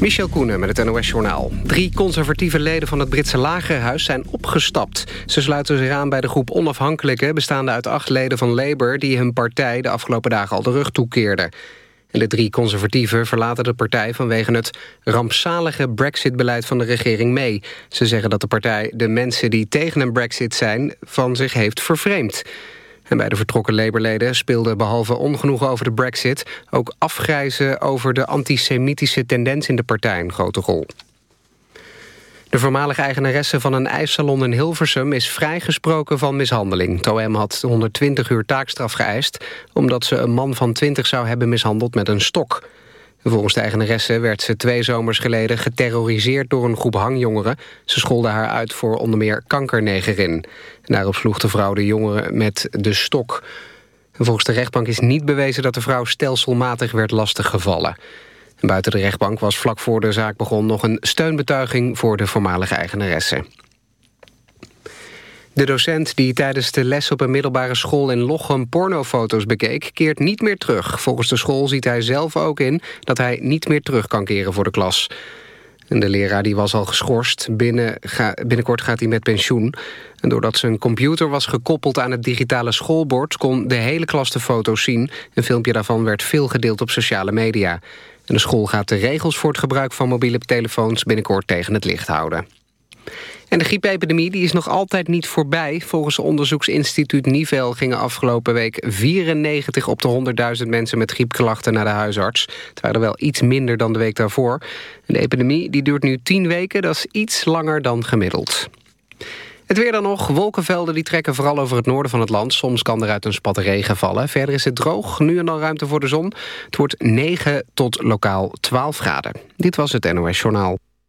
Michel Koenen met het NOS-journaal. Drie conservatieve leden van het Britse Lagerhuis zijn opgestapt. Ze sluiten zich aan bij de groep onafhankelijke... bestaande uit acht leden van Labour... die hun partij de afgelopen dagen al de rug toekeerden. En de drie conservatieven verlaten de partij vanwege het rampzalige brexit-beleid van de regering mee. Ze zeggen dat de partij de mensen die tegen een brexit zijn van zich heeft vervreemd. En bij de vertrokken Labourleden speelde behalve ongenoegen over de brexit... ook afgrijzen over de antisemitische tendens in de partij een grote rol. De voormalige eigenaresse van een ijssalon in Hilversum... is vrijgesproken van mishandeling. Toem had 120 uur taakstraf geëist... omdat ze een man van 20 zou hebben mishandeld met een stok. Volgens de eigenaresse werd ze twee zomers geleden geterroriseerd door een groep hangjongeren. Ze scholden haar uit voor onder meer kankernegerin. daarop sloeg de vrouw de jongeren met de stok. volgens de rechtbank is niet bewezen dat de vrouw stelselmatig werd lastiggevallen. buiten de rechtbank was vlak voor de zaak begon nog een steunbetuiging voor de voormalige eigenaresse. De docent die tijdens de les op een middelbare school in Lochem pornofoto's bekeek, keert niet meer terug. Volgens de school ziet hij zelf ook in dat hij niet meer terug kan keren voor de klas. de leraar die was al geschorst. Binnen, ga, binnenkort gaat hij met pensioen. En doordat zijn computer was gekoppeld aan het digitale schoolbord... kon de hele klas de foto's zien. Een filmpje daarvan werd veel gedeeld op sociale media. En de school gaat de regels voor het gebruik van mobiele telefoons... binnenkort tegen het licht houden. En de griepepidemie die is nog altijd niet voorbij. Volgens onderzoeksinstituut Nivel gingen afgelopen week 94 op de 100.000 mensen met griepklachten naar de huisarts. Het waren wel iets minder dan de week daarvoor. En de epidemie die duurt nu 10 weken, dat is iets langer dan gemiddeld. Het weer dan nog. Wolkenvelden die trekken vooral over het noorden van het land. Soms kan er uit een spat regen vallen. Verder is het droog. Nu en dan ruimte voor de zon. Het wordt 9 tot lokaal 12 graden. Dit was het NOS Journaal.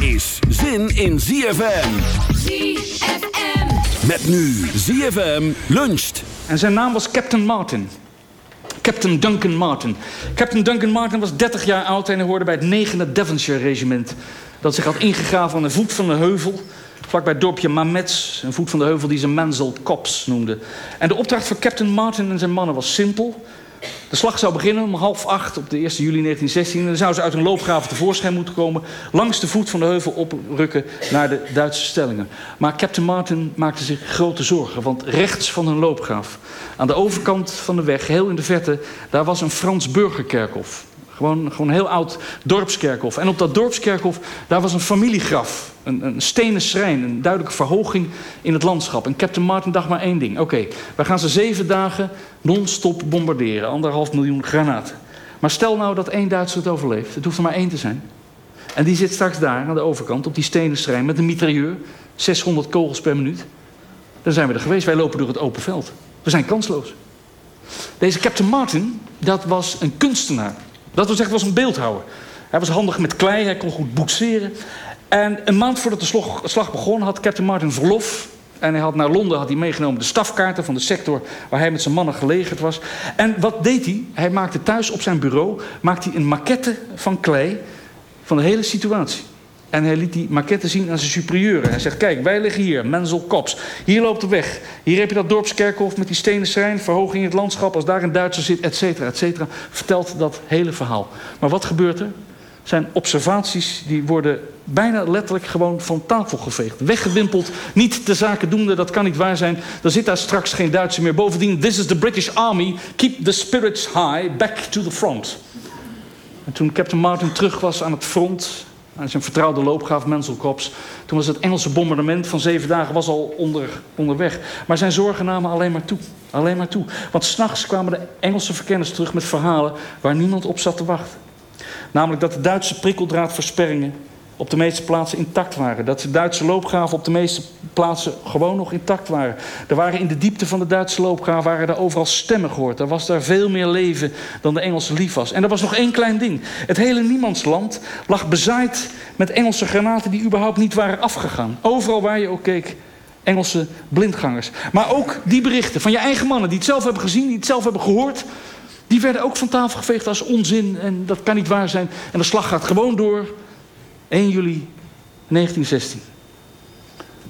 is zin in ZFM. ZFM. Met nu ZFM luncht. En zijn naam was Captain Martin. Captain Duncan Martin. Captain Duncan Martin was 30 jaar oud en hij hoorde bij het 9e Devonshire regiment. Dat zich had ingegraven aan de voet van de heuvel. Vlakbij het dorpje Mamets, een voet van de heuvel die ze Mansell Cops noemde. En de opdracht voor Captain Martin en zijn mannen was simpel. De slag zou beginnen om half acht op de 1 juli 1916. En dan zou ze uit een loopgraven tevoorschijn moeten komen... langs de voet van de heuvel oprukken naar de Duitse stellingen. Maar Captain Martin maakte zich grote zorgen. Want rechts van hun loopgraaf, aan de overkant van de weg... heel in de verte, daar was een Frans burgerkerkhof. Gewoon, gewoon een heel oud dorpskerkhof. En op dat dorpskerkhof, daar was een familiegraf. Een, een stenen schrijn, een duidelijke verhoging in het landschap. En Captain Martin dacht maar één ding. Oké, wij gaan ze zeven dagen non-stop bombarderen. Anderhalf miljoen granaten. Maar stel nou dat één Duitser het overleeft. Het hoeft er maar één te zijn. En die zit straks daar aan de overkant op die stenen schrijn met een mitrailleur. 600 kogels per minuut. Dan zijn we er geweest. Wij lopen door het open veld. We zijn kansloos. Deze Captain Martin, dat was een kunstenaar. Dat wil zeggen, was een beeldhouwer. Hij was handig met klei, hij kon goed boetseren. En een maand voordat de slag, slag begon had Captain Martin verlof. En hij had naar Londen had hij meegenomen de stafkaarten van de sector waar hij met zijn mannen gelegerd was. En wat deed hij? Hij maakte thuis op zijn bureau maakte hij een maquette van klei van de hele situatie. En hij liet die maquette zien aan zijn superieuren. Hij zegt, kijk, wij liggen hier, Menzel Kops. Hier loopt de weg. Hier heb je dat dorpskerkhof met die stenen schrijn, verhoging in het landschap. Als daar een Duitser zit, et cetera, et cetera. Vertelt dat hele verhaal. Maar wat gebeurt er? Zijn observaties die worden bijna letterlijk gewoon van tafel geveegd. Weggewimpeld, niet de zaken doende, dat kan niet waar zijn. Er zit daar straks geen Duitser meer. Bovendien, this is the British Army. Keep the spirits high, back to the front. En toen Captain Martin terug was aan het front zijn vertrouwde loopgraaf Menselkops. Toen was het Engelse bombardement van zeven dagen was al onder, onderweg. Maar zijn zorgen namen alleen maar toe. Alleen maar toe. Want s'nachts kwamen de Engelse verkenners terug met verhalen waar niemand op zat te wachten. Namelijk dat de Duitse prikkeldraadversperringen op de meeste plaatsen intact waren. Dat de Duitse loopgraven op de meeste plaatsen gewoon nog intact waren. Er waren in de diepte van de Duitse loopgraven waren er overal stemmen gehoord. Er was daar veel meer leven dan de Engelse lief was. En er was nog één klein ding. Het hele niemandsland lag bezaaid met Engelse granaten die überhaupt niet waren afgegaan. Overal waar je ook keek, Engelse blindgangers. Maar ook die berichten van je eigen mannen die het zelf hebben gezien, die het zelf hebben gehoord... die werden ook van tafel geveegd als onzin en dat kan niet waar zijn. En de slag gaat gewoon door 1 juli 1916.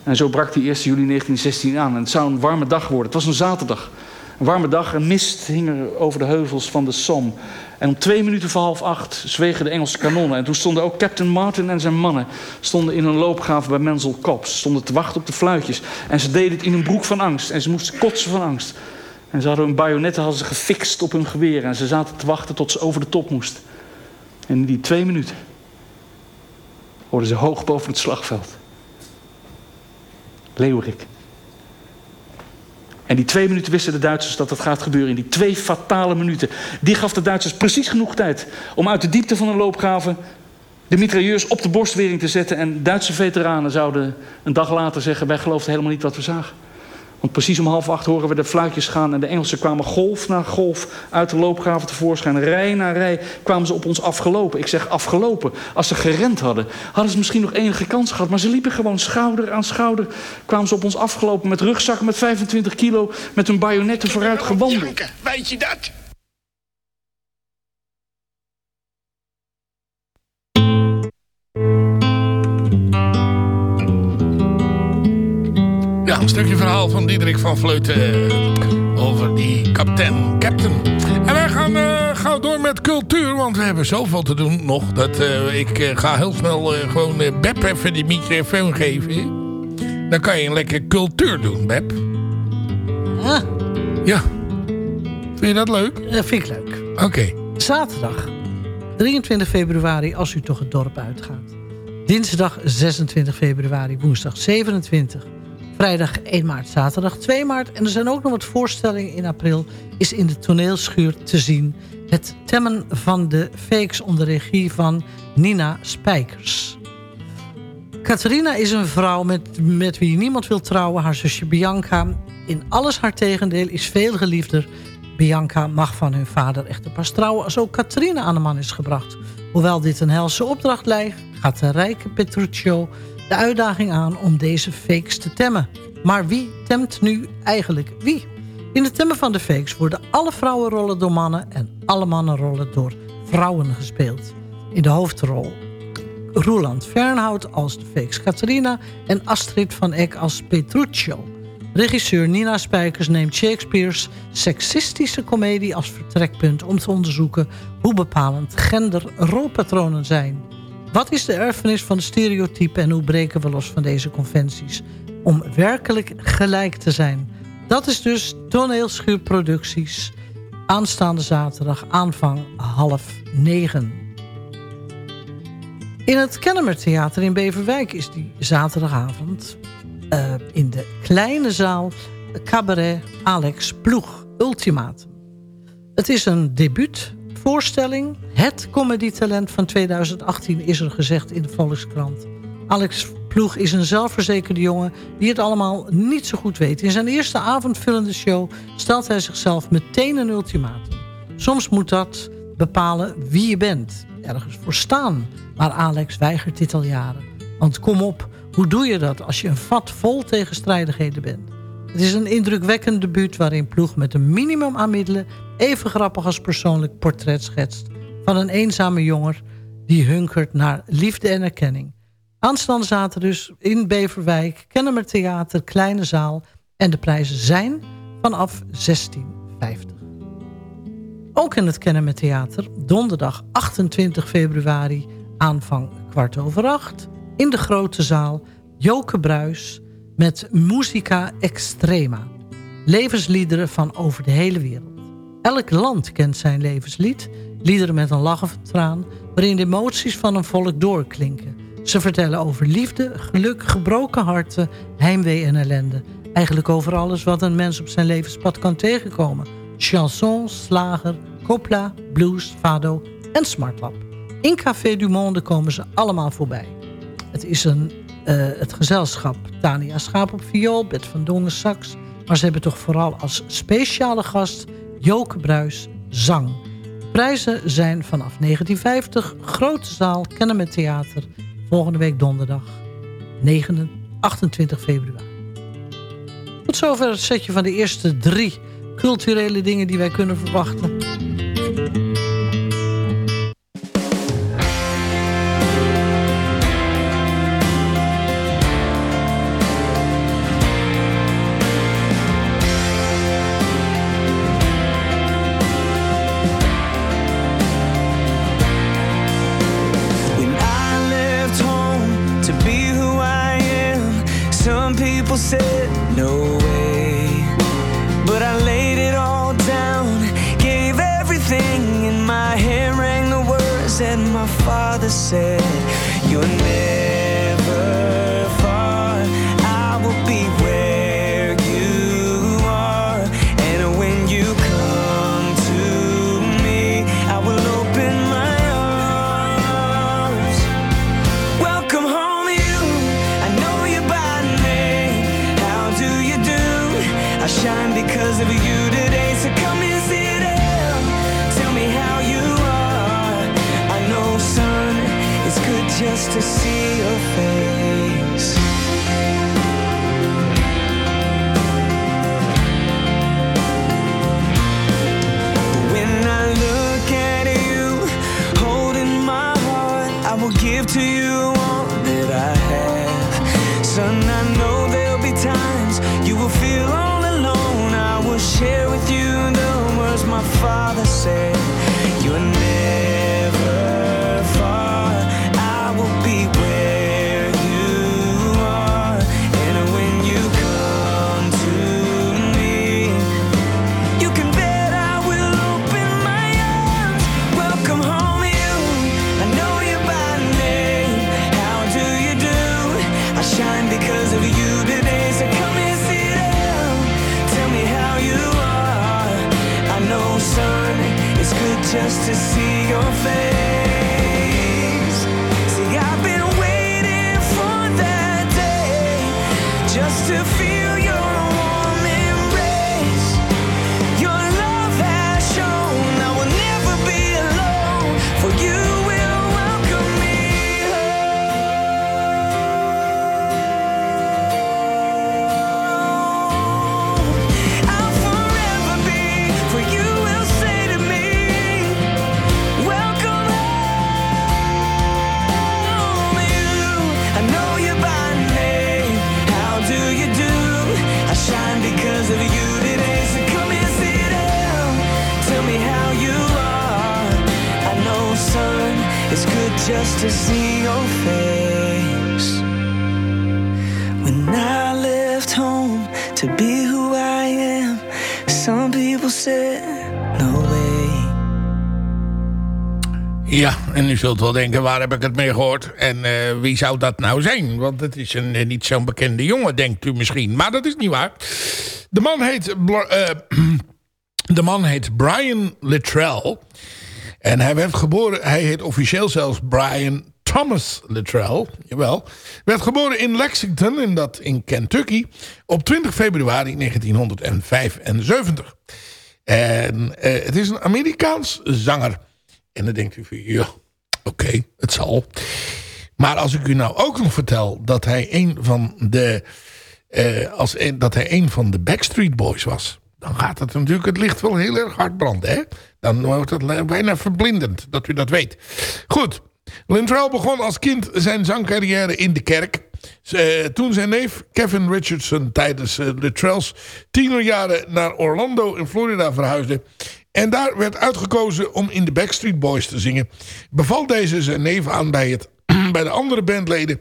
En zo brak die 1 juli 1916 aan. En het zou een warme dag worden. Het was een zaterdag. Een warme dag, een mist hing er over de heuvels van de Somme. En om twee minuten voor half acht zwegen de Engelse kanonnen. En toen stonden ook Captain Martin en zijn mannen stonden in een loopgraven bij Menzel Kops. Stonden te wachten op de fluitjes. En ze deden het in een broek van angst. En ze moesten kotsen van angst. En ze hadden hun bajonetten hadden ze gefixt op hun geweren. En ze zaten te wachten tot ze over de top moesten. En in die twee minuten hoorden ze hoog boven het slagveld. Leeuwerik. En die twee minuten wisten de Duitsers dat dat gaat gebeuren. In die twee fatale minuten. Die gaf de Duitsers precies genoeg tijd om uit de diepte van een loopgraven de mitrailleurs op de borstwering te zetten. En Duitse veteranen zouden een dag later zeggen: Wij geloofden helemaal niet wat we zagen. Want precies om half acht horen we de fluitjes gaan en de Engelsen kwamen golf na golf uit de loopgraven tevoorschijn. Rij na rij kwamen ze op ons afgelopen. Ik zeg afgelopen. Als ze gerend hadden, hadden ze misschien nog enige kans gehad. Maar ze liepen gewoon schouder aan schouder. Kwamen ze op ons afgelopen met rugzakken met 25 kilo, met hun bajonetten vooruit gewandeld. Weet je dat? Ja, een stukje verhaal van Diederik van Vleuten over die kapitein, captain. En wij gaan uh, gauw door met cultuur, want we hebben zoveel te doen nog. Dat uh, ik uh, ga heel snel gewoon Beb even die microfoon geven. Dan kan je een lekker cultuur doen, Beb. Ah. Ja. Vind je dat leuk? Dat vind ik leuk. Oké. Okay. Zaterdag, 23 februari, als u toch het dorp uitgaat. Dinsdag 26 februari, woensdag 27 Vrijdag 1 maart, zaterdag 2 maart. En er zijn ook nog wat voorstellingen in april. Is in de toneelschuur te zien. Het temmen van de fakes onder regie van Nina Spijkers. Catharina is een vrouw met, met wie niemand wil trouwen. Haar zusje Bianca. In alles haar tegendeel is veel geliefder. Bianca mag van hun vader echter pas trouwen... als ook Catharina aan de man is gebracht. Hoewel dit een helse opdracht lijkt... gaat de rijke Petruccio de uitdaging aan om deze fakes te temmen. Maar wie temt nu eigenlijk wie? In de temmen van de fakes worden alle vrouwenrollen door mannen... en alle mannenrollen door vrouwen gespeeld. In de hoofdrol Roland Fernhout als de fakes Catharina... en Astrid van Eck als Petruccio. Regisseur Nina Spijkers neemt Shakespeare's seksistische komedie als vertrekpunt... om te onderzoeken hoe bepalend genderrolpatronen zijn. Wat is de erfenis van de stereotypen en hoe breken we los van deze conventies... om werkelijk gelijk te zijn? Dat is dus toneelschuurproducties. Aanstaande zaterdag aanvang half negen. In het Kennemer Theater in Beverwijk is die zaterdagavond... Uh, in de kleine zaal cabaret Alex Ploeg Ultimatum. Het is een debuutvoorstelling. Het comedytalent van 2018 is er gezegd in de Volkskrant. Alex Ploeg is een zelfverzekerde jongen die het allemaal niet zo goed weet. In zijn eerste avondvullende show stelt hij zichzelf meteen een ultimatum. Soms moet dat bepalen wie je bent. Ergens voor staan. Maar Alex weigert dit al jaren. Want kom op, hoe doe je dat als je een vat vol tegenstrijdigheden bent? Het is een indrukwekkend debuut waarin Ploeg met een minimum aan middelen... even grappig als persoonlijk portret schetst... van een eenzame jonger die hunkert naar liefde en erkenning. Aanstaande zaten dus in Beverwijk, Kennemer Theater, Kleine Zaal... en de prijzen zijn vanaf 1650. Ook in het Kennemer Theater, donderdag 28 februari, aanvang kwart over acht... in de grote zaal Joke Bruis met Musica Extrema. Levensliederen van over de hele wereld. Elk land kent zijn levenslied, liederen met een lach of een traan... waarin de emoties van een volk doorklinken... Ze vertellen over liefde, geluk, gebroken harten, heimwee en ellende. Eigenlijk over alles wat een mens op zijn levenspad kan tegenkomen. Chansons, slager, copla, blues, fado en smartlap. In Café du Monde komen ze allemaal voorbij. Het is een, uh, het gezelschap Tania Schaap op viool, Bert van Dongen sax... maar ze hebben toch vooral als speciale gast Joke Bruis zang. prijzen zijn vanaf 1950, grote zaal, kennen met theater volgende week donderdag 29, 28 februari. Tot zover het setje van de eerste drie culturele dingen die wij kunnen verwachten. Said you're never far. I will be where you are, and when you come to me, I will open my arms. Welcome home, you. I know you by name. How do you do? I shine because of you today. So come to see your face. When I look at you, holding my heart, I will give to you all that I have. Son, I know there'll be times you will feel all alone. I will share with you the words my father said. To see your face. When I left home to be who I am, some people said, no way. Ja, en u zult wel denken, waar heb ik het mee gehoord? En eh, wie zou dat nou zijn? Want het is een, eh, niet zo'n bekende jongen, denkt u misschien. Maar dat is niet waar. De man heet, eh, de man heet Brian Littrell. En hij werd geboren, hij heet officieel zelfs Brian Thomas Littrell. Jawel. Werd geboren in Lexington, in, dat, in Kentucky, op 20 februari 1975. En eh, het is een Amerikaans zanger. En dan denkt u van, ja, oké, het zal. Maar als ik u nou ook nog vertel dat hij een van de, eh, als dat hij een van de Backstreet Boys was, dan gaat het natuurlijk het licht wel heel erg hard branden, hè? Dan wordt het bijna verblindend dat u dat weet. Goed, Lintrell begon als kind zijn zangcarrière in de kerk. Eh, toen zijn neef Kevin Richardson tijdens uh, Littrell's tienerjaren naar Orlando in Florida verhuisde. En daar werd uitgekozen om in de Backstreet Boys te zingen. Beval deze zijn neef aan bij, het, bij de andere bandleden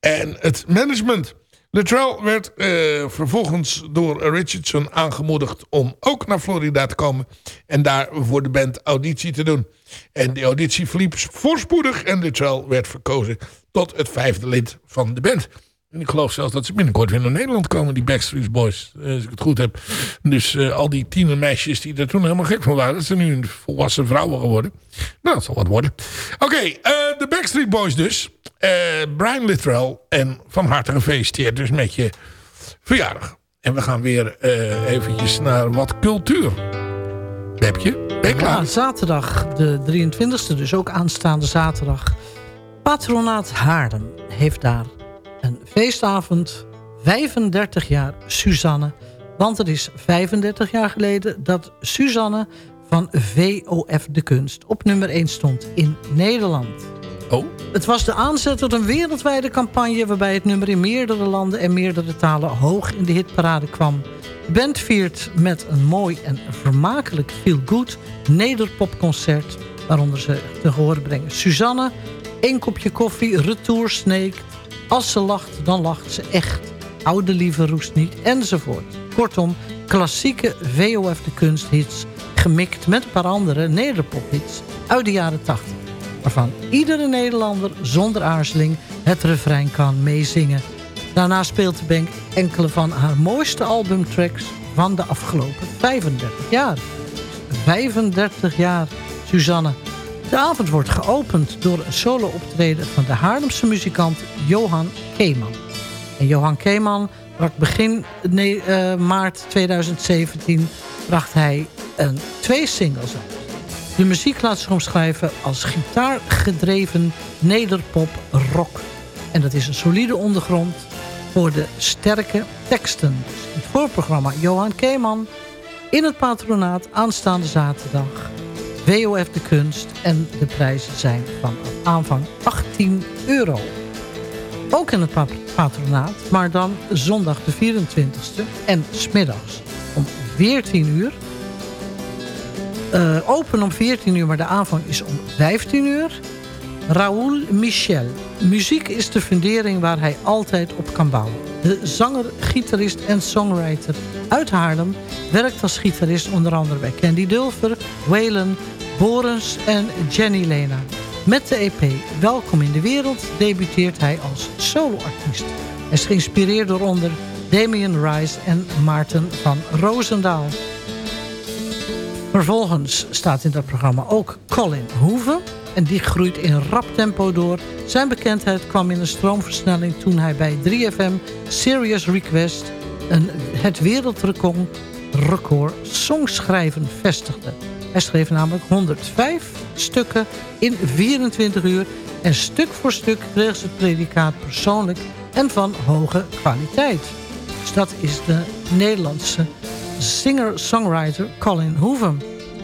en het management. Littrell werd eh, vervolgens door Richardson aangemoedigd om ook naar Florida te komen. En daar voor de band auditie te doen. En die auditie verliep voorspoedig en Littrell werd verkozen tot het vijfde lid van de band. En ik geloof zelfs dat ze binnenkort weer naar Nederland komen, die Backstreet Boys. eh, Als ik het goed heb. Dus eh, al die tienermeisjes die er toen helemaal gek van waren. Dat zijn nu volwassen vrouwen geworden. Nou, dat zal wat worden. Oké, eh, de Backstreet Boys dus. Brian Littrell. En van harte gefeliciteerd dus met je verjaardag. En we gaan weer eventjes naar wat cultuur. Bepje, ben je klaar? Ja, zaterdag de 23e, dus ook aanstaande zaterdag. Patronaat Haarlem heeft daar een feestavond. 35 jaar Suzanne. Want het is 35 jaar geleden dat Suzanne van VOF De Kunst op nummer 1 stond in Nederland. Oh. Het was de aanzet tot een wereldwijde campagne... waarbij het nummer in meerdere landen en meerdere talen hoog in de hitparade kwam. De band viert met een mooi en vermakelijk feel-good nederpopconcert... waaronder ze te horen brengen Suzanne, één kopje koffie, retour Snake... Als ze lacht, dan lacht ze echt. Oude lieve roest niet, enzovoort. Kortom, klassieke VOF de kunsthits... gemikt met een paar andere nederpophits uit de jaren 80 waarvan iedere Nederlander zonder aarzeling het refrein kan meezingen. Daarna speelt de bank enkele van haar mooiste albumtracks van de afgelopen 35 jaar. 35 jaar, Suzanne. De avond wordt geopend door een solo-optreden van de Haarlemse muzikant Johan Keeman. En Johan Keeman bracht begin eh, maart 2017 bracht hij een, twee singles uit. De muziek laat zich omschrijven als gitaargedreven nederpop rock. En dat is een solide ondergrond voor de sterke teksten. Het voorprogramma Johan Keeman in het patronaat aanstaande zaterdag. WOF de kunst en de prijzen zijn van aanvang 18 euro. Ook in het pa- patronaat, maar dan zondag de 24e en smiddags om 14 uur eh, open om 14 uur, maar de aanvang is om 15 uur. Raoul Michel. Muziek is de fundering waar hij altijd op kan bouwen. De zanger, gitarist en songwriter uit Haarlem... werkt als gitarist onder andere bij Candy Dulfer, Waylon, Borens en Jenny Lena. Met de EP Welkom in de Wereld debuteert hij als soloartiest. Hij is geïnspireerd door onder Damien Rice en Maarten van Roosendaal. Vervolgens staat in dat programma ook Colin Hoeven. En die groeit in rap tempo door. Zijn bekendheid kwam in een stroomversnelling toen hij bij 3FM Serious Request... Een, het wereldrecord record songschrijven vestigde. Hij schreef namelijk 105 stukken in 24 uur... en stuk voor stuk kreeg ze het predicaat persoonlijk en van hoge kwaliteit. Dus dat is de Nederlandse singer-songwriter Colin Hoeven.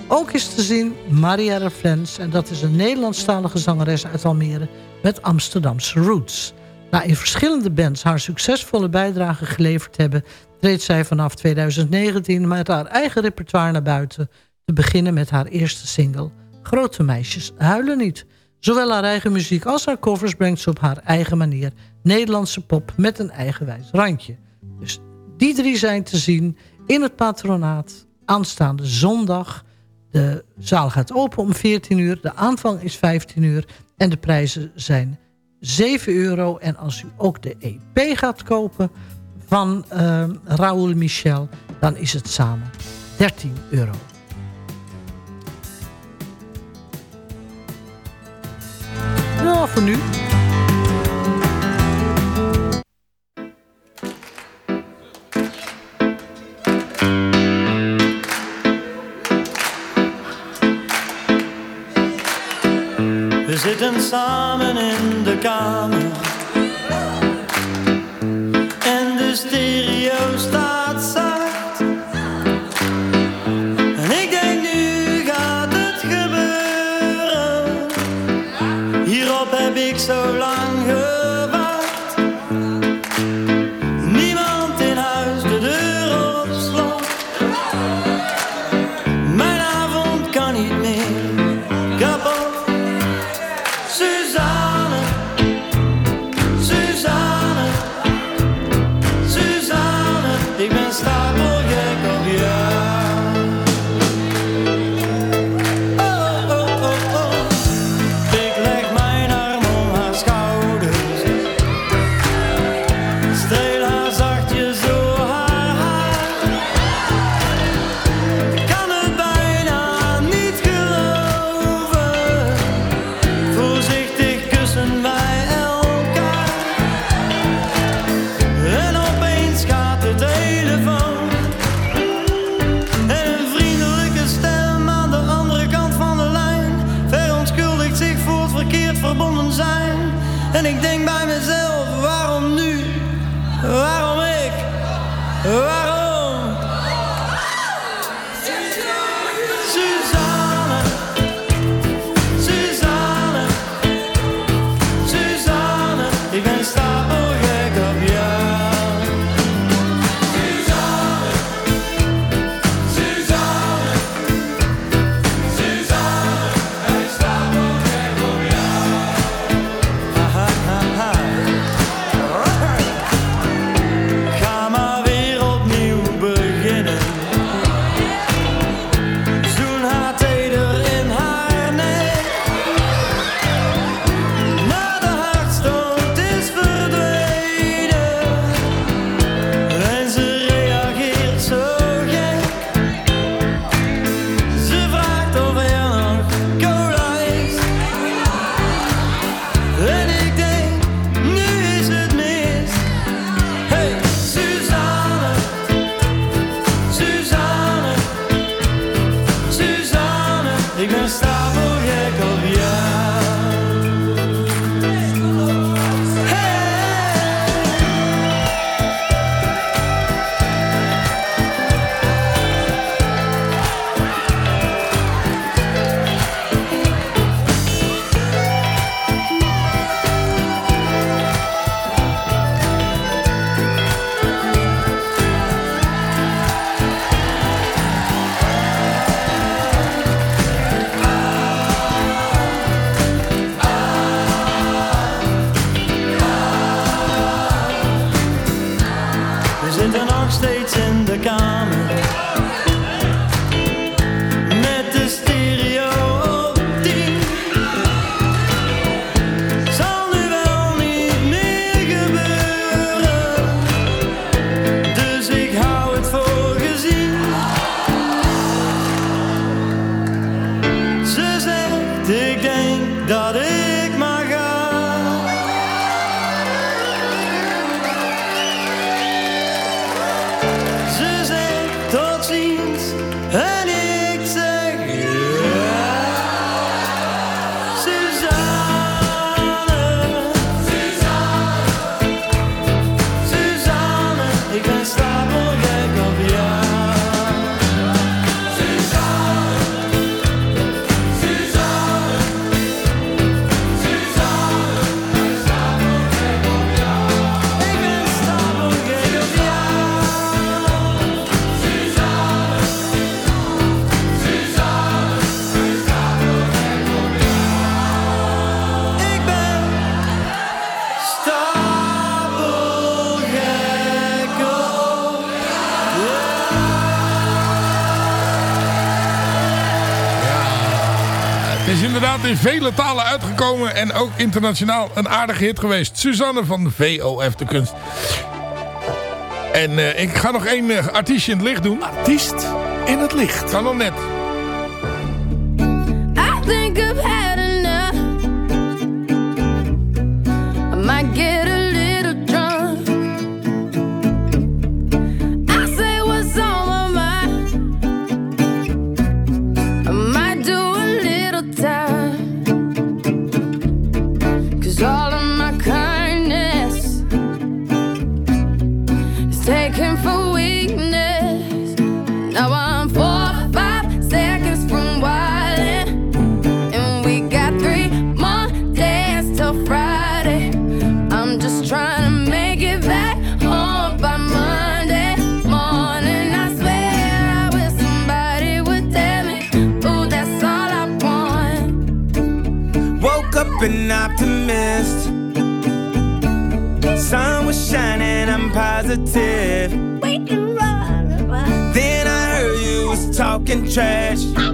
Ook is te zien Marielle Flens. En dat is een Nederlandstalige zangeres uit Almere met Amsterdamse roots. Na in verschillende bands haar succesvolle bijdrage geleverd hebben... treedt zij vanaf 2019 met haar eigen repertoire naar buiten... beginnen met haar eerste single Grote Meisjes Huilen Niet. Zowel haar eigen muziek als haar covers brengt ze op haar eigen manier... Nederlandse pop met een eigenwijs randje. Dus die drie zijn te zien in het patronaat aanstaande zondag. De zaal gaat open om 14 uur. De aanvang is 15 uur. En de prijzen zijn 7 euro. En als u ook de EP gaat kopen van uh, Raoul Michel... dan is het samen 13 euro. Nou, voor nu. We zitten samen in de kamer. And. In vele talen uitgekomen. En ook internationaal een aardige hit geweest. Suzanne van de VOF de Kunst. En eh, ik ga nog één uh, artiestje in het licht doen. Artiest in het licht. Kan nog net. Positive. Then I heard you was talking trash.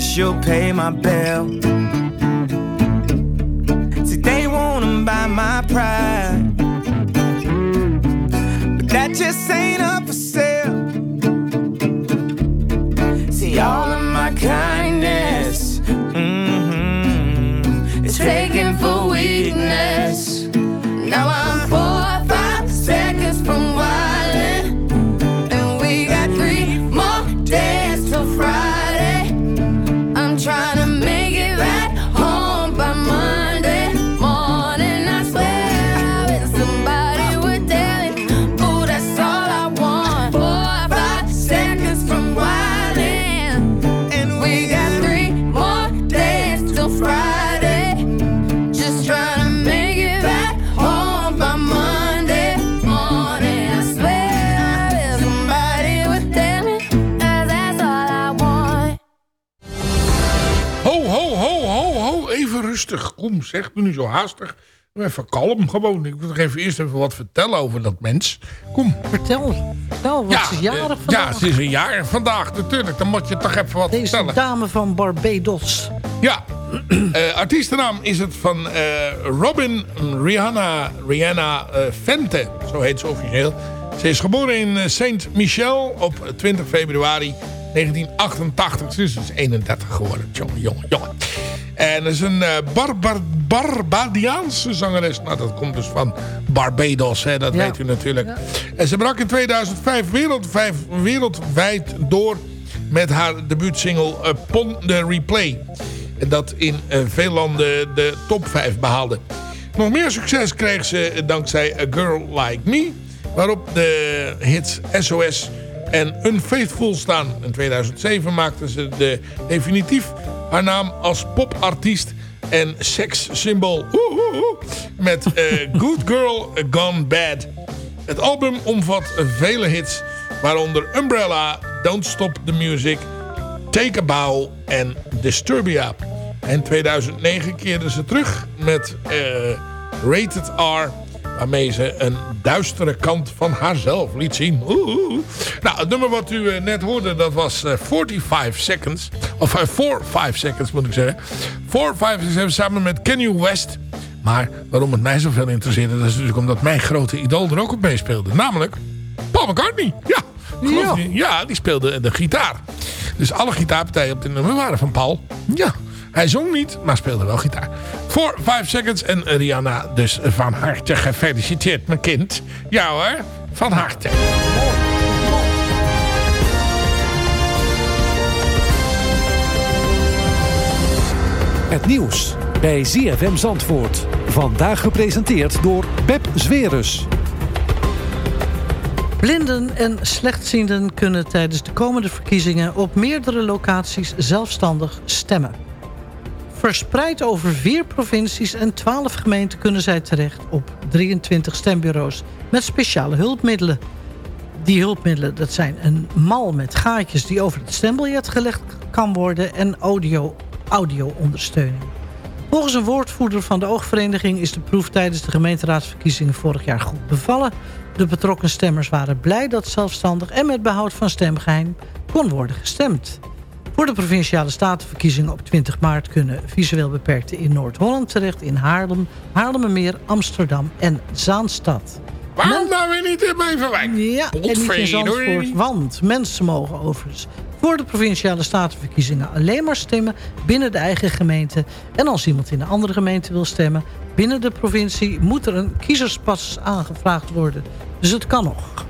Promise you'll pay my bill. Zeg, doe niet zo haastig. Even kalm gewoon. Ik wil nog even eerst even wat vertellen over dat mens. Kom. Vertel, vertel wat is jarig eh, vandaag? Ja, ze is een jaar vandaag natuurlijk. Dan moet je toch even wat Deze vertellen. dame van Barbados. Ja, Eh artiestennaam is het van eh, Robin Rihanna, Rihanna Fente. Zo heet ze officieel. Ze is geboren in Saint-Michel op 20 februari 1988. Ze is dus 31 geworden. Jongen, jongen, jongen. En dat is een eh, Barbar Barbadiaanse zangeres. Nou, dat komt dus van Barbados, hè, dat Ja. weet u natuurlijk. En ze brak in 2005 wereldwijd, wereldwijd door met haar debuutsingle Upon the Replay. En dat in eh, veel landen de top 5 behaalde. Nog meer succes kreeg ze dankzij A Girl Like Me. Waarop de hits SOS en Unfaithful staan. In 2007 maakte ze de, definitief haar naam als popartiest en sekssymbool. Met eh, Good Girl Gone Bad. Het album omvat vele hits, waaronder Umbrella, Don't Stop the Music, Take a Bow en Disturbia. En 2009 keerde ze terug met eh, Rated R, waarmee ze een duistere kant van haarzelf liet zien. Oeh, oeh. Nou, het nummer wat u eh, net hoorde, dat was eh, 45 Seconds. Of eh, 4 5 Seconds moet ik zeggen. 4 5 Seconds samen met Kanye West. Maar waarom het mij zoveel interesseerde, dat is natuurlijk omdat mijn grote idool er ook op meespeelde. Namelijk Paul McCartney, ja. Ja, die speelde de gitaar. Dus alle gitaarpartijen op dit nummer waren van Paul. Ja, hij zong niet, maar speelde wel gitaar. Voor 5 Seconds en Rihanna dus van harte gefeliciteerd, mijn kind. Ja hoor, van harte. Het nieuws bij ZFM Zandvoort. Vandaag gepresenteerd door Pep Zwerus. Blinden en slechtzienden kunnen tijdens de komende verkiezingen... op meerdere locaties zelfstandig stemmen. Verspreid over vier provincies en 12 gemeenten kunnen zij terecht... op 23 stembureaus met speciale hulpmiddelen. Die hulpmiddelen dat zijn een mal met gaatjes die over het stembiljet gelegd kan worden... en audio, audio-ondersteuning. Volgens een woordvoerder van de oogvereniging is de proef tijdens de gemeenteraadsverkiezingen vorig jaar goed bevallen. De betrokken stemmers waren blij dat zelfstandig en met behoud van stemgeheim kon worden gestemd. Voor de provinciale statenverkiezingen op 20 maart kunnen visueel beperkten in Noord-Holland terecht in Haarlem, Haarlemmermeer, Amsterdam en Zaanstad. Waarom nou weer niet in Beverwijk? Ja, en niet in Zandvoort, want mensen mogen overigens voor de provinciale statenverkiezingen alleen maar stemmen binnen de eigen gemeente. En als iemand in een andere gemeente wil stemmen binnen de provincie... moet er een kiezerspas aangevraagd worden. Dus het kan nog.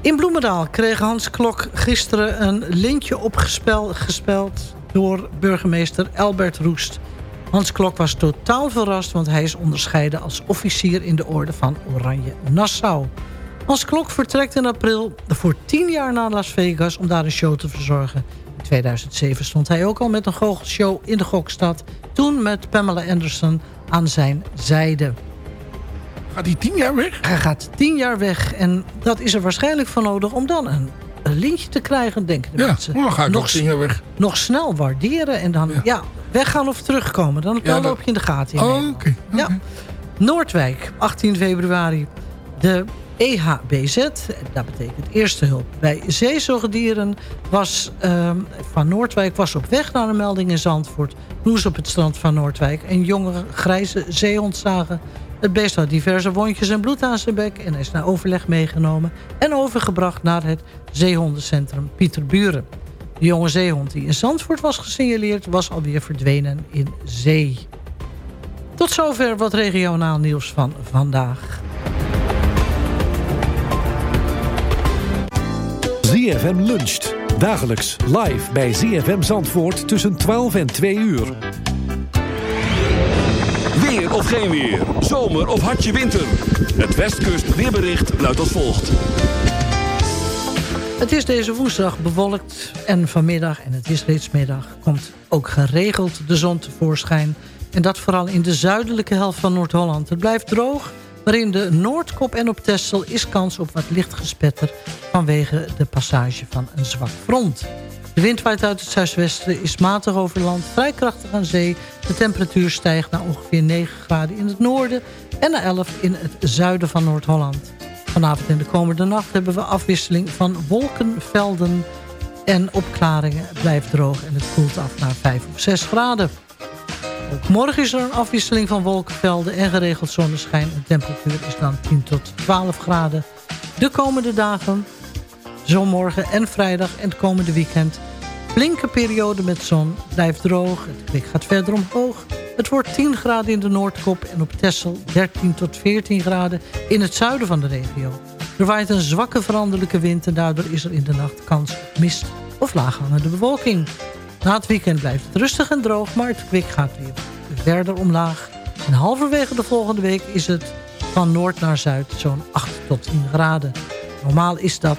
In Bloemendaal kreeg Hans Klok gisteren een lintje opgespeld... door burgemeester Albert Roest. Hans Klok was totaal verrast, want hij is onderscheiden als officier in de orde van Oranje Nassau. Hans Klok vertrekt in april voor tien jaar naar Las Vegas om daar een show te verzorgen. In 2007 stond hij ook al met een goochelshow in de gokstad. Toen met Pamela Anderson aan zijn zijde. Gaat hij tien jaar weg? Hij gaat tien jaar weg. En dat is er waarschijnlijk voor nodig om dan een, een lintje te krijgen, denken de Ja, mensen. ga ik nog, tien jaar weg. nog snel waarderen en dan ja. weggaan of terugkomen. Dan, dan Ja, dat- loop je in de gaten. in Oh, oké. Ja. Noordwijk, 18 februari. De EHBZ, dat betekent eerste hulp bij zeezoogdieren... Was, ehm, van Noordwijk was op weg naar een melding in Zandvoort. Toen ze op het strand van Noordwijk een jonge grijze zeehond zagen. Het beest had diverse wondjes en bloed aan zijn bek... en is naar overleg meegenomen en overgebracht naar het zeehondencentrum Pieterburen. De jonge zeehond die in Zandvoort was gesignaleerd... was alweer verdwenen in zee. Tot zover wat regionaal nieuws van vandaag. ZFM luncht. Dagelijks live bij ZFM Zandvoort tussen 12 en 2 uur. Of geen weer. Zomer of hartje winter. Het Westkust weerbericht luidt als volgt. Het is deze woensdag bewolkt en vanmiddag, en het is reeds middag... komt ook geregeld de zon tevoorschijn. En dat vooral in de zuidelijke helft van Noord-Holland. Het blijft droog, maar in de Noordkop en op Texel... is kans op wat licht gespetter vanwege de passage van een zwak front. De wind waait uit het zuidwesten, is matig over land, vrij krachtig aan zee. De temperatuur stijgt naar ongeveer 9 graden in het noorden... en naar 11 in het zuiden van Noord-Holland. Vanavond en de komende nacht hebben we afwisseling van wolkenvelden en opklaringen. Het blijft droog en het koelt af naar 5 of 6 graden. Ook morgen is er een afwisseling van wolkenvelden en geregeld zonneschijn. De temperatuur is dan 10 tot 12 graden. De komende dagen, zo morgen en vrijdag en het komende weekend... flinke periode met zon, blijft droog, het kwik gaat verder omhoog... Het wordt 10 graden in de Noordkop en op Texel 13 tot 14 graden in het zuiden van de regio. Er waait een zwakke veranderlijke wind en daardoor is er in de nacht kans op mist of laaghangende bewolking. Na het weekend blijft het rustig en droog, maar het kwik gaat weer verder omlaag. En halverwege de volgende week is het van noord naar zuid zo'n 8 tot 10 graden. Normaal is dat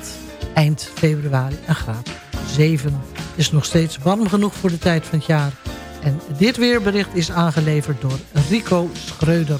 eind februari een graad 7. Is nog steeds warm genoeg voor de tijd van het jaar. En dit weerbericht is aangeleverd door Rico Schreuder.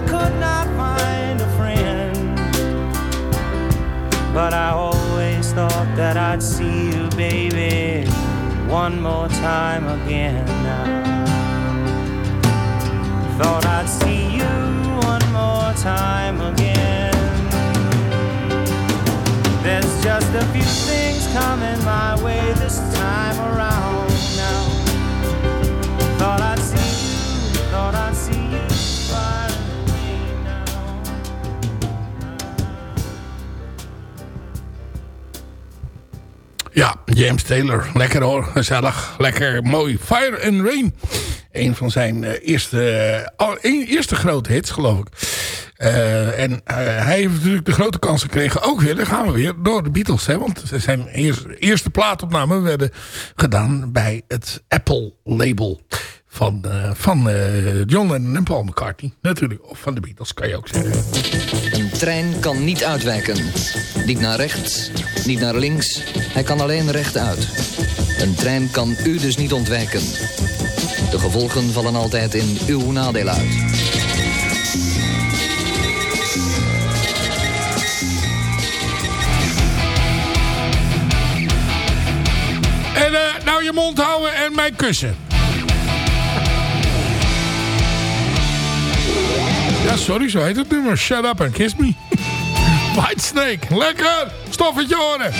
But I always thought that I'd see you, baby, one more time again now. Thought I'd see you one more time again. There's just a few things coming my way this time around James Taylor. Lekker hoor. Gezellig. Lekker mooi. Fire and Rain. Een van zijn eh, eerste, eh, eerste grote hits, geloof ik. Eh, en hij heeft natuurlijk de grote kans gekregen. Ook weer, daar gaan we weer, door de Beatles. Hè, want zijn eerste, eerste plaatopnamen werden gedaan bij het Apple-label. Van, eh, van eh, John Lennon en Paul McCartney. Natuurlijk. Of van de Beatles, kan je ook zeggen. Een trein kan niet uitwijken. Niet naar rechts, niet naar links. Hij kan alleen rechtuit. Een trein kan u dus niet ontwijken. De gevolgen vallen altijd in uw nadeel uit. En eh, nou je mond houden en mij kussen. Ja, sorry, zo heet het nummer. Shut up and kiss me. Whitesnake, lekker. Stoffetje horen.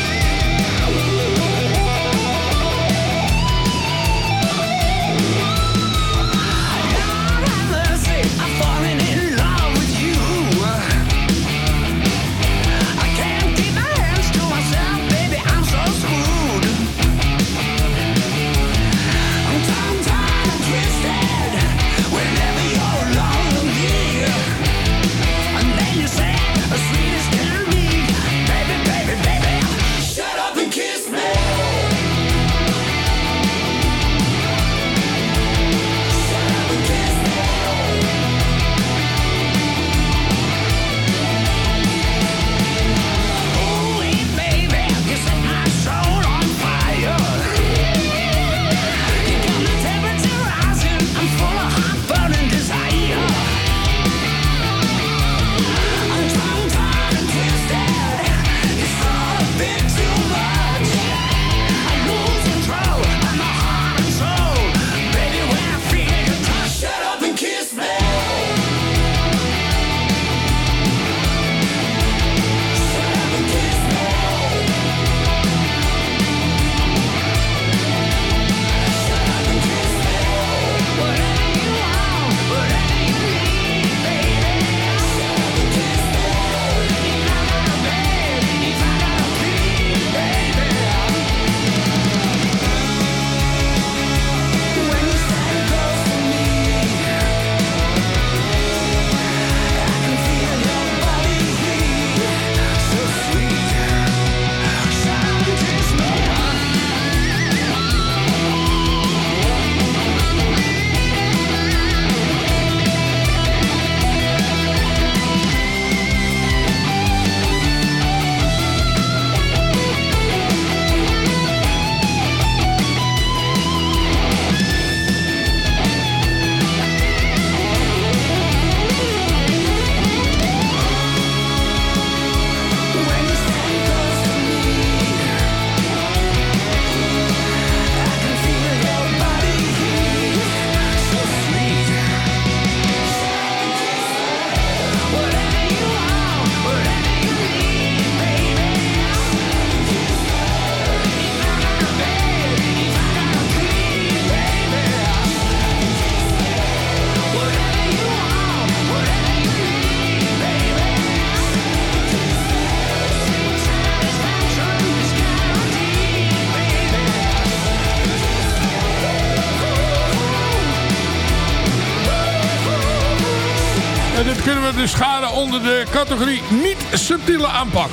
Onder de categorie niet subtiele aanpak.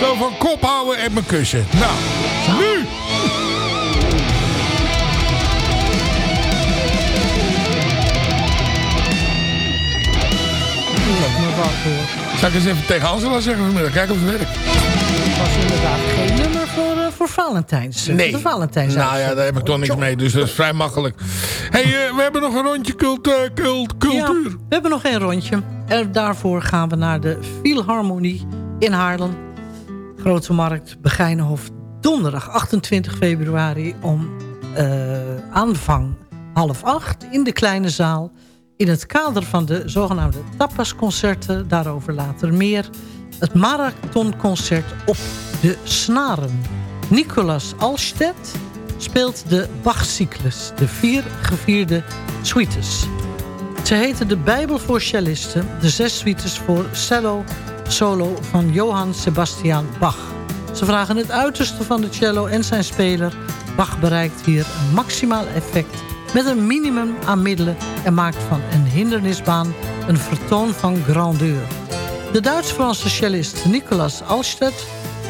Zo van kop houden en mijn kussen. Nou, nu! Zal ik eens even tegen Angela zeggen vanmiddag? Kijken of het werkt. Het was inderdaad geen nummer voor, eh, voor Valentijns. Nee. De Valentijns. Nou ja, daar heb ik toch niks mee. Dus dat is vrij makkelijk. Hey, eh, we hebben nog een rondje cult, eh, cult, cultuur. Ja, we hebben nog één rondje. En daarvoor gaan we naar de Philharmonie in Haarlem. Grote Markt, Begijnenhof. Donderdag 28 februari om eh, aanvang half acht in de kleine zaal. In het kader van de zogenaamde tapasconcerten, daarover later meer. Het marathonconcert op de snaren. Nicolas Alstedt speelt de Bach-cyclus, de vier gevierde suites. Ze heten de Bijbel voor cellisten, de zes suites voor cello solo van Johann Sebastian Bach. Ze vragen het uiterste van de cello en zijn speler. Bach bereikt hier een maximaal effect met een minimum aan middelen en maakt van een hindernisbaan een vertoon van grandeur. De Duits-Franse cellist Nicolas Alstedt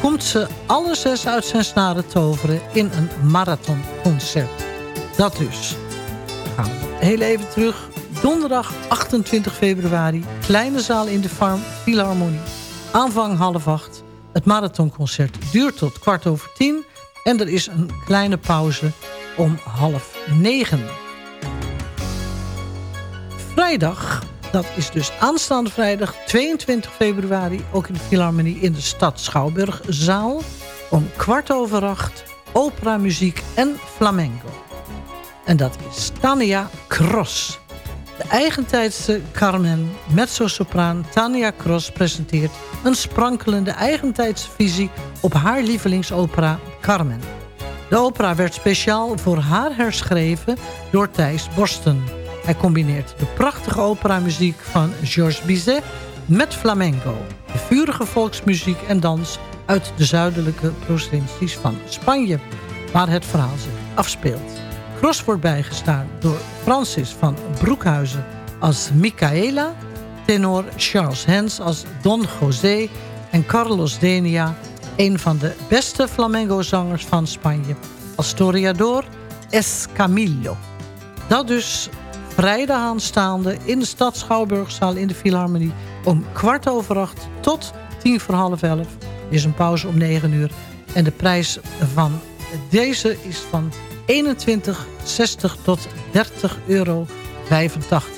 komt ze alle zes uit zijn snaren toveren in een marathonconcert. Dat dus. We gaan heel even terug. Donderdag 28 februari, kleine zaal in de Farm Philharmonie. Aanvang half acht. Het marathonconcert duurt tot kwart over tien. En er is een kleine pauze om half negen. Vrijdag, dat is dus aanstaande vrijdag 22 februari... ook in de Philharmonie in de stad Schouwburgzaal... om kwart over acht opera, muziek en flamenco. En dat is Tania Cross. De eigentijdse Carmen, mezzo-sopraan Tania Cross presenteert... een sprankelende eigentijdse visie op haar lievelingsopera Carmen. De opera werd speciaal voor haar herschreven door Thijs Borsten. Hij combineert de prachtige operamuziek van Georges Bizet met flamenco. De vurige volksmuziek en dans uit de zuidelijke provincies van Spanje... waar het verhaal zich afspeelt. Cross wordt bijgestaan door Francis van Broekhuizen als Micaela... tenor Charles Hens als Don José en Carlos Denia... een van de beste flamenco-zangers van Spanje... als Toriador Escamillo. Dat dus vrijdag aanstaande in de stad Schouwburgzaal in de Philharmonie... om kwart over acht tot tien voor half elf. Er is een pauze om negen uur. En de prijs van deze is van 21,60 tot 30 euro 85.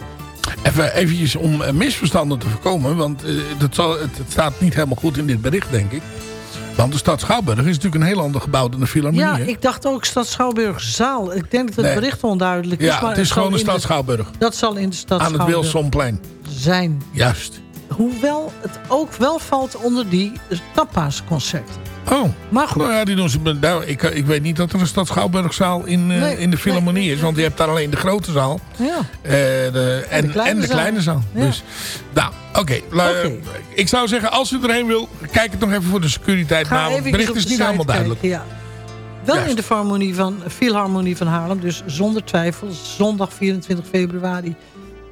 Even om misverstanden te voorkomen. Want eh, dat zal, het staat niet helemaal goed in dit bericht, denk ik. Want de stad Schouwburg is natuurlijk een heel ander gebouw dan de Philharmonie. Ja, ik dacht ook stad Schouwburgzaal. Ik denk dat het Nee. bericht onduidelijk is. Ja, maar het is gewoon de stad Schouwburg. Dat zal in de stad Aan het Wilsonplein. zijn. Juist. Hoewel het ook wel valt onder die tapasconcerten. Oh, maar goed. Nou ja, die doen ze, nou, ik, ik weet niet dat er een stad Schouwburgzaal in, eh, Nee, in de Philharmonie is. Want je hebt daar alleen de grote zaal. Ja. eh, de, en, en de kleine, kleine zaal. Dus, nou, oké. Ik zou zeggen, als u erheen wil, kijk het nog even voor de securiteit. Ga Maar het bericht is niet helemaal duidelijk. ja. Wel Juist. in de Philharmonie van, Philharmonie van Haarlem. Dus zonder twijfel, zondag 24 februari.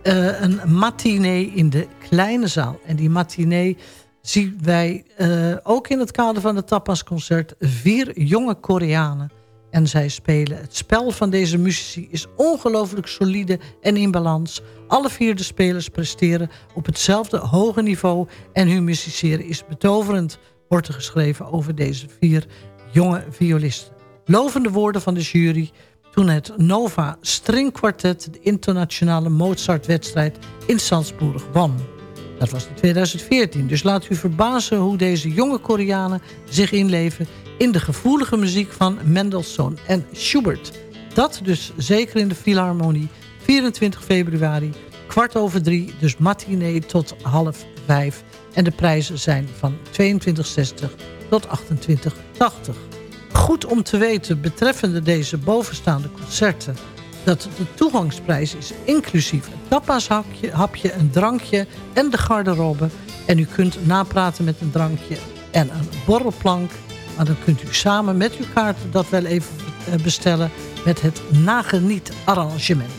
eh, een matinee in de kleine zaal. En die matinee zien wij eh, ook in het kader van het tapasconcert... vier jonge Koreanen. En zij spelen. Het spel van deze muzici is ongelooflijk solide en in balans. Alle vier de spelers presteren op hetzelfde hoge niveau... en hun musiceren is betoverend, wordt er geschreven over deze vier jonge violisten. Lovende woorden van de jury toen het Nova String Quartet... de internationale Mozart-wedstrijd in Salzburg won. Dat was in 2014. Dus laat u verbazen hoe deze jonge Koreanen zich inleven... in de gevoelige muziek van Mendelssohn en Schubert. Dat dus zeker in de Philharmonie. 24 februari, kwart over drie. Dus matinee tot half vijf. En de prijzen zijn van 22,60 tot 28,80. Goed om te weten betreffende deze bovenstaande concerten... dat de toegangsprijs is inclusief een tapaashapje, hapje, een drankje en de garderobe. En u kunt napraten met een drankje en een borrelplank. Maar dan kunt u samen met uw kaart dat wel even eh, bestellen... met het nageniet arrangement.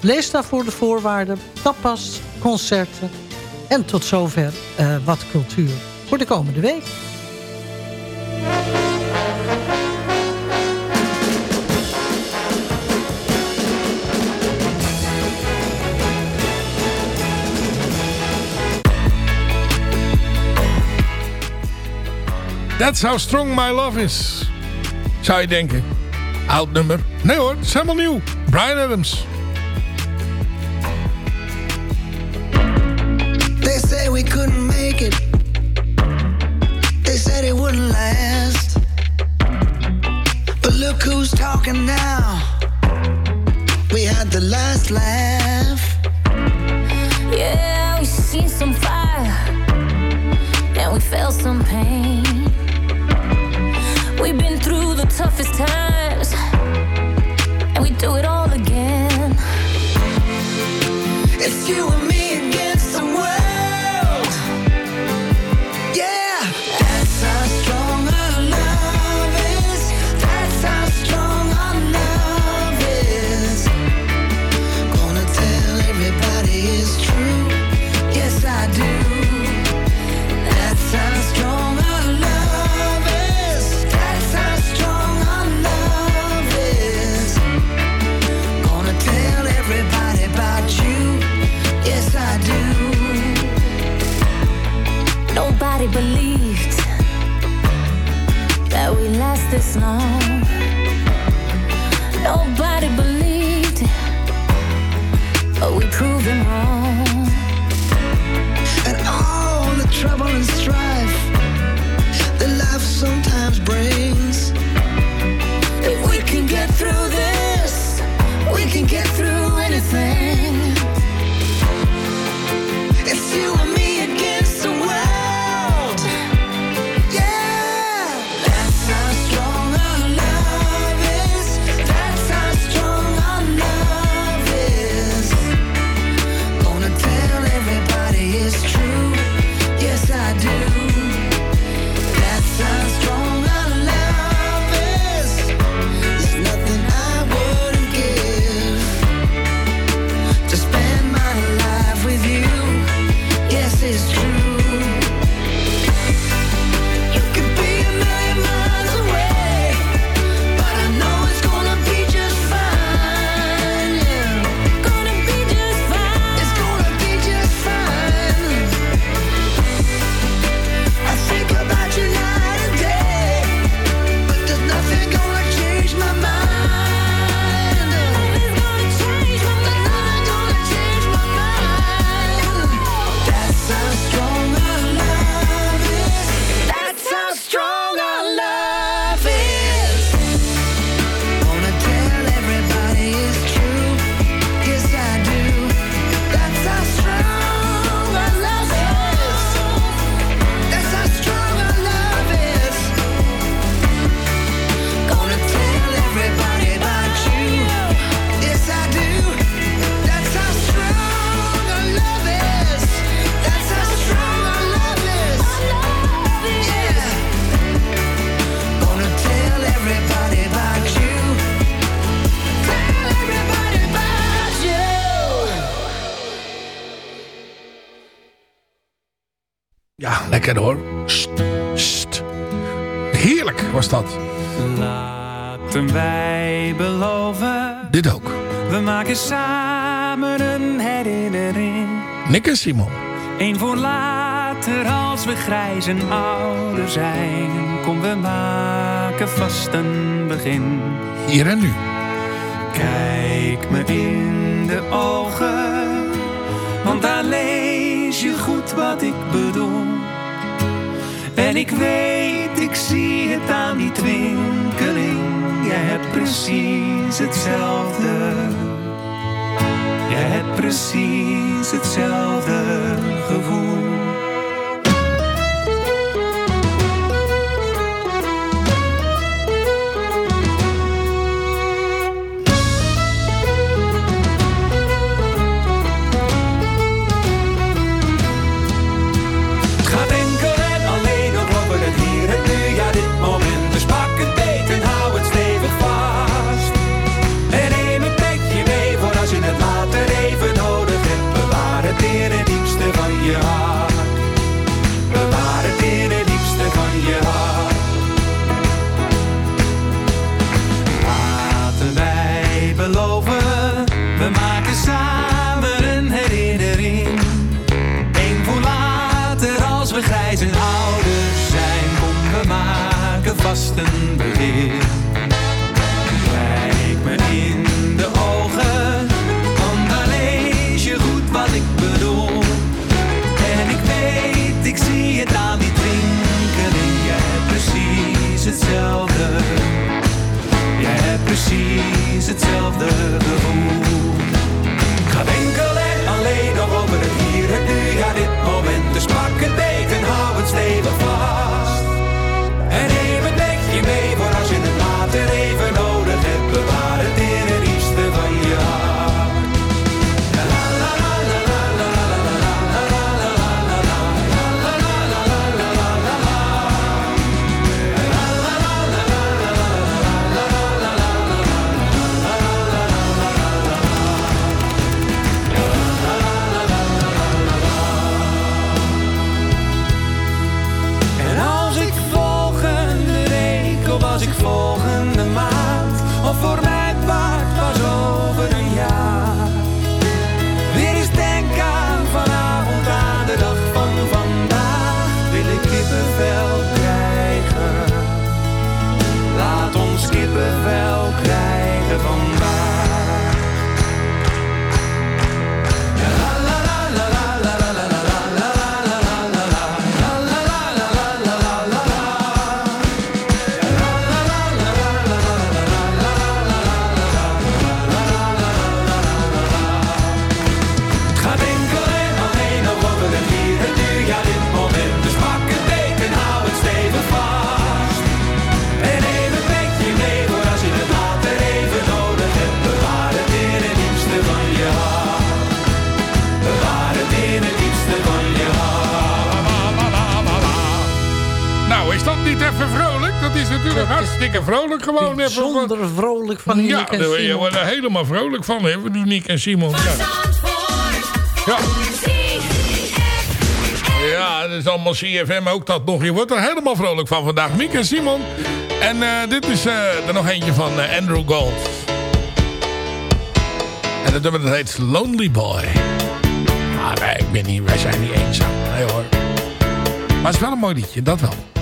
Lees daarvoor de voorwaarden, tapas, concerten en tot zover eh, wat cultuur voor de komende week. That's how strong my love is. Zou je denken. Oud nummer. Nee hoor, het is helemaal nieuw. Brian Adams. They say we couldn't make it. They said it wouldn't last. But look who's talking now. We had the last laugh. Yeah, we seen some fire and we felt some pain. We've been through the toughest times and we do it all again. It's you and me believed that we last this long. Nobody Lekker hoor. Sst, sst. Heerlijk was dat. Laten wij beloven. Dit ook. We maken samen een herinnering. Nick en Simon. Eén voor later als we grijs en ouder zijn. Kom, we maken vast een begin. Hier en nu. Kijk me in de ogen, want daar lees je goed wat ik bedoel. En ik weet, ik zie het aan die twinkeling. Jij hebt precies hetzelfde. Jij hebt precies hetzelfde zijn ouders zijn. Kom, we maken vast een begin. Kijk me in de ogen, want dan lees je goed wat ik bedoel. En ik weet, ik zie het aan die twinkeling. Jij hebt precies hetzelfde. Jij hebt precies hetzelfde gevoel. Stevig hartstikke vrolijk gewoon. even Bijzonder vrolijk van Ja, Uniek en daar word je Simon. wordt er helemaal vrolijk van, hè? van Uniek en Simon. Ja. Ja. Ja, dat is allemaal CFM ook dat nog. Je wordt er helemaal vrolijk van vandaag. Miek en Simon. En eh, dit is eh, er nog eentje van eh, Andrew Gold. En dat nummer dat heet Lonely Boy. Maar wij, ik ben niet, wij zijn niet eenzaam. Nee hoor. Maar het is wel een mooi liedje, dat wel.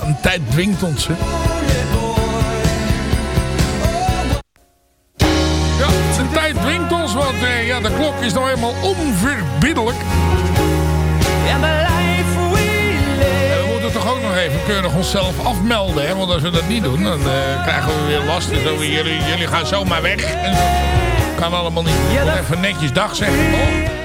Ja, een tijd dwingt ons, hè. Ja, de tijd dwingt ons, want eh, ja, de klok is nou eenmaal onverbiddelijk. En we moeten toch ook nog even keurig onszelf afmelden, hè? Want als we dat niet doen, dan eh, krijgen we weer last. Dus jullie, jullie gaan zomaar weg. En zo. Kan allemaal niet. Moet even netjes dag zeggen, toch?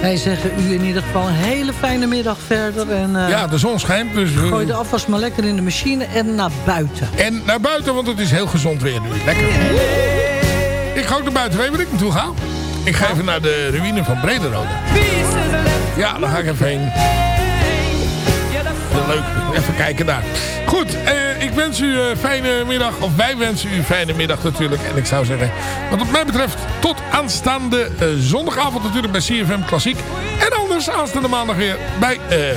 Wij zeggen u in ieder geval een hele fijne middag verder. En, eh, Ja, de zon schijnt, dus... eh, Gooi de afwas maar lekker in de machine en naar buiten. En naar buiten, want het is heel gezond weer nu. Lekker. Ik ga ook naar buiten. Weet waar ik naartoe ga? Ik ga even naar de ruïne van Brederode. Ja, daar ga ik even heen. Leuk, even kijken daar. Goed, eh, wens u een fijne middag. Of wij wensen u een fijne middag natuurlijk. En ik zou zeggen, wat mij betreft, tot aanstaande eh, zondagavond natuurlijk bij CFM Klassiek. En anders aanstaande maandag weer bij eh eh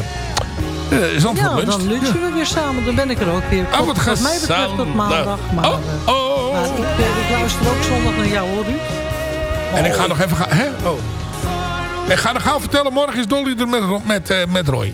Zandvoort Ja, Lunch. dan lunchen we weer samen. Dan ben ik er ook weer. Oh, wat Wat mij betreft tot maandag. Maar, Oh, eh, oh, maar ik, eh, ik luister ook zondag naar jou hoor, Ruud. En ik ga nog even gaan. Hè? Oh. Ik ga nog gauw vertellen, morgen is Dolly er met, met, eh, met Roy.